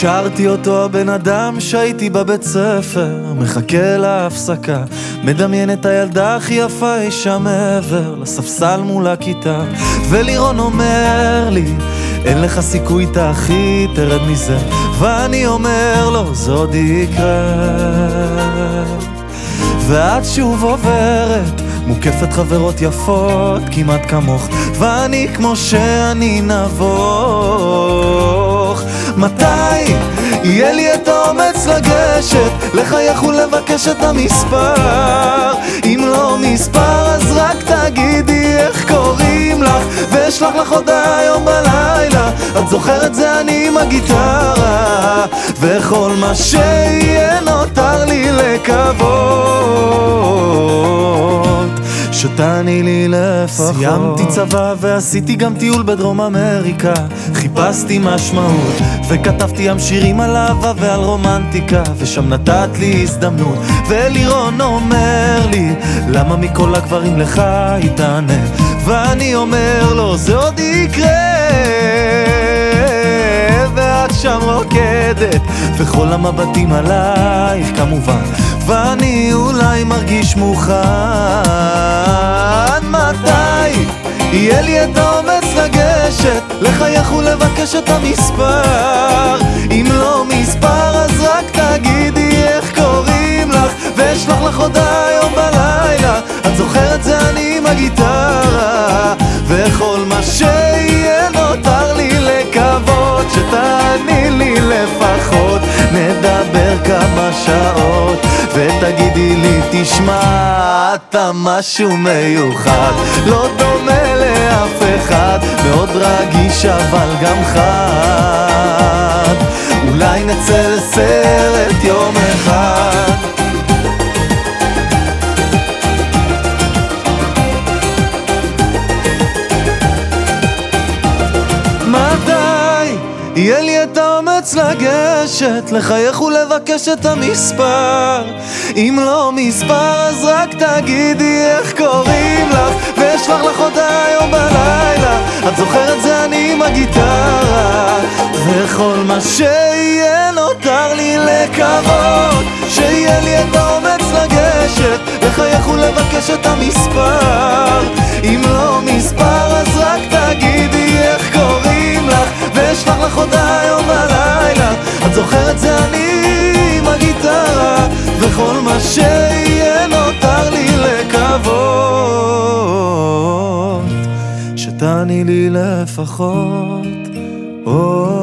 השארתי אותו הבן אדם שהייתי בבית ספר מחכה להפסקה מדמיין את הילדה הכי יפה אי שם מעבר לספסל מול הכיתה ולירון אומר לי אין לך סיכוי תחי תרד מזה ואני אומר לו זה עוד יקרה ואת שוב עוברת מוקפת חברות יפות כמעט כמוך ואני כמו שאני נבוך יהיה לי את האומץ לגשת לחייך ולבקש את המספר. אם לא מספר אז רק תגידי איך קוראים לך ואשלח לך הודעה היום בלילה. את זוכרת זה אני עם הגיטרה וכל מה שיהיה נותר לי לקוות שתעני לי לפחות. סיימתי צבא ועשיתי גם טיול בדרום אמריקה. חיפשתי משמעות וכתבתי ים שירים על אהבה ועל רומנטיקה ושם נתת לי הזדמנות. ולירון אומר לי למה מכל הגברים לך היא תענה ואני אומר לו זה עוד יקרה. ואת שם רוקדת וכל המבטים עלייך כמובן. ואני אולי מרגיש מוכן מתי יהיה לי את האומץ לגשת לחייך ולבקש את המספר. אם לא מספר אז רק תגידי איך קוראים לך ואשלח לך הודעה היום בלילה. את זוכרת זה אני עם הגיטרה וכל מה שיהיה נותר לי לקוות שתעני לי לפחות. נדבר כמה שעות ותגידי לי תשמע אתה משהו מיוחד. לא דומה לאף אחד מאוד רגיש אבל גם חד. אולי נצא לסרט יום אחד. מתי יהיה לי האומץ לגשת, לחייך ולבקש את המספר. אם לא מספר אז רק תגידי איך קוראים לך. ואשלח לך הודעה היום בלילה. את זוכרת זה אני עם הגיטרה. וכל מה שיהיה נותר לי לקוות. שיהיה לי את האומץ לגשת, לחייך ולבקש את המספר שתעני לי לפחות. או,